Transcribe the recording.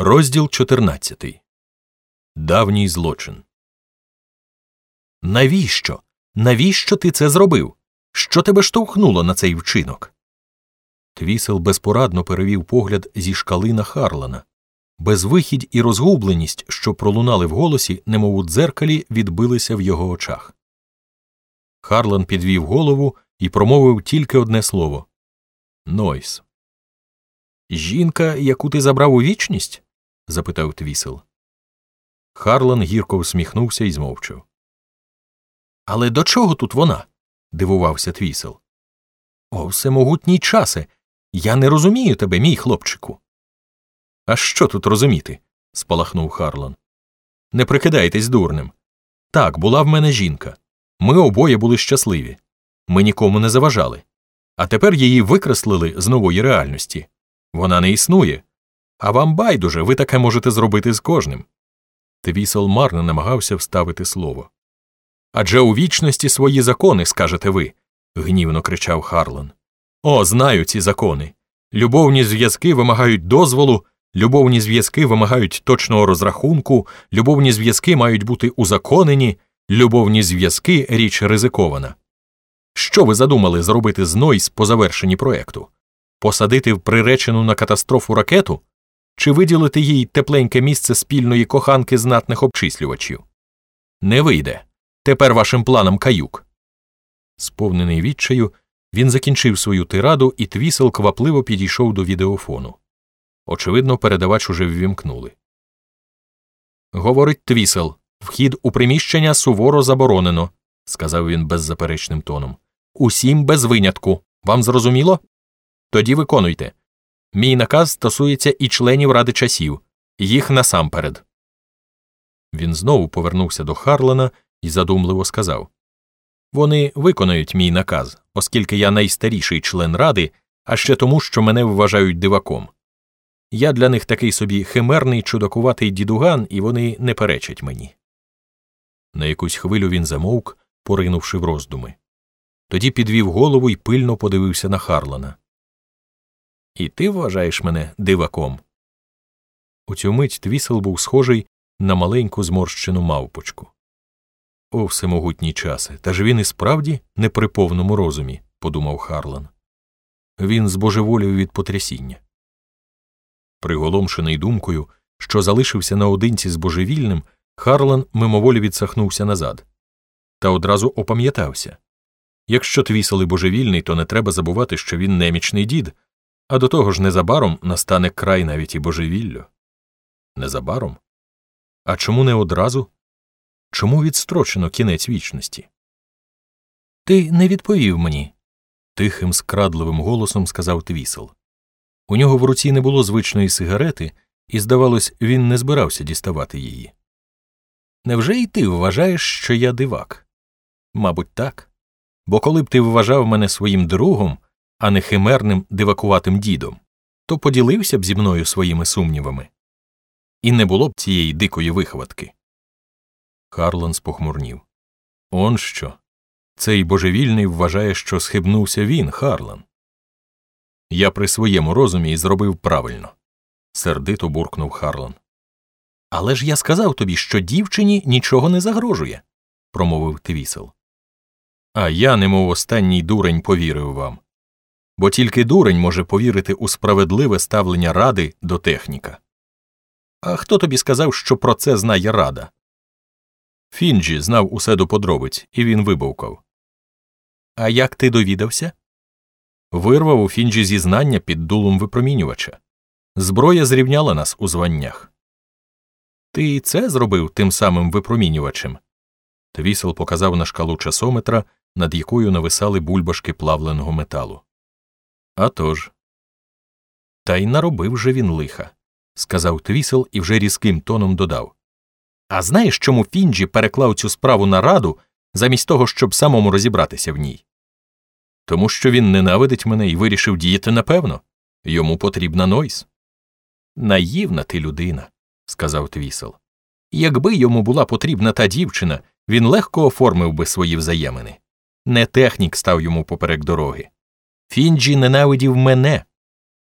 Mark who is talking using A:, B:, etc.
A: Розділ 14. Давній злочин. Навіщо? Навіщо ти це зробив? Що тебе штовхнуло на цей вчинок? Твісел безпорадно перевів погляд зі шкали на Харлана. Безвихідь і розгубленість, що пролунали в голосі, немов у дзеркалі, відбилися в його очах. Харлан підвів голову і промовив тільки одне слово Нойс. Жінка, яку ти забрав у вічність? Запитав твісел. Харлан гірко всміхнувся і змовчав. Але до чого тут вона? дивувався твісел. О, всемогутній часе. Я не розумію тебе, мій хлопчику. А що тут розуміти? спалахнув Харлан. Не прикидайтесь дурним. Так, була в мене жінка. Ми обоє були щасливі. Ми нікому не заважали. А тепер її викреслили з нової реальності. Вона не існує. А вам байдуже, ви таке можете зробити з кожним. Твісел марно намагався вставити слово. Адже у вічності свої закони, скажете ви, гнівно кричав Харлан. О, знаю ці закони. Любовні зв'язки вимагають дозволу, любовні зв'язки вимагають точного розрахунку, любовні зв'язки мають бути узаконені, любовні зв'язки річ ризикована. Що ви задумали зробити з Нойс по завершенні проекту? Посадити в приречену на катастрофу ракету? Чи виділити їй тепленьке місце спільної коханки знатних обчислювачів? Не вийде. Тепер вашим планам каюк. Сповнений відчаю, він закінчив свою тираду, і твісел квапливо підійшов до відеофону. Очевидно, передавач уже ввімкнули. Говорить твісел. Вхід у приміщення суворо заборонено, сказав він беззаперечним тоном. Усім без винятку. Вам зрозуміло? Тоді виконуйте. Мій наказ стосується і членів ради часів, їх насамперед. Він знову повернувся до Харлана і задумливо сказав Вони виконають мій наказ, оскільки я найстаріший член ради, а ще тому, що мене вважають диваком. Я для них такий собі химерний чудакуватий дідуган, і вони не перечать мені. На якусь хвилю він замовк, поринувши в роздуми. Тоді підвів голову і пильно подивився на Харлана. І ти вважаєш мене диваком? У цю мить твісел був схожий на маленьку зморщену мавпочку. О, всемогутній часи, та ж він і справді не при повному розумі, подумав Харлан. Він збожеволів від потрясіння. Приголомшений думкою, що залишився наодинці з божевільним, Харлан мимоволі відсахнувся назад. Та одразу опам'ятався якщо твісел і божевільний, то не треба забувати, що він немічний дід, а до того ж незабаром настане край навіть і божевіллю. Незабаром? А чому не одразу? Чому відстрочено кінець вічності? Ти не відповів мені, тихим, скрадливим голосом сказав твісел. У нього в руці не було звичної сигарети, і, здавалось, він не збирався діставати її. Невже і ти вважаєш, що я дивак? Мабуть, так. Бо коли б ти вважав мене своїм другом, а не химерним дивакуватим дідом, то поділився б зі мною своїми сумнівами. І не було б цієї дикої вихватки. Харлан спохмурнів. Он що? Цей божевільний вважає, що схибнувся він, Харлан. Я при своєму розумі зробив правильно, сердито буркнув Харлан. Але ж я сказав тобі, що дівчині нічого не загрожує, промовив Твісел. А я, немов останній дурень, повірив вам. Бо тільки дурень може повірити у справедливе ставлення ради до техніка. А хто тобі сказав, що про це знає рада? Фінджі знав усе до подробиць, і він вибовкав. А як ти довідався? Вирвав у Фінджі зізнання під дулом випромінювача. Зброя зрівняла нас у званнях. Ти і це зробив тим самим випромінювачем. Твісел показав на шкалу часометра, над якою нависали бульбашки плавленого металу. «А тож». Та й наробив же він лиха, сказав Твісел і вже різким тоном додав. А знаєш, чому Фінджі переклав цю справу на раду, замість того, щоб самому розібратися в ній? Тому що він ненавидить мене і вирішив діяти напевно. Йому потрібна Нойс. Наївна ти людина, сказав Твісел. Якби йому була потрібна та дівчина, він легко оформив би свої взаємини. Не технік став йому поперек дороги. Фінджі ненавидів мене,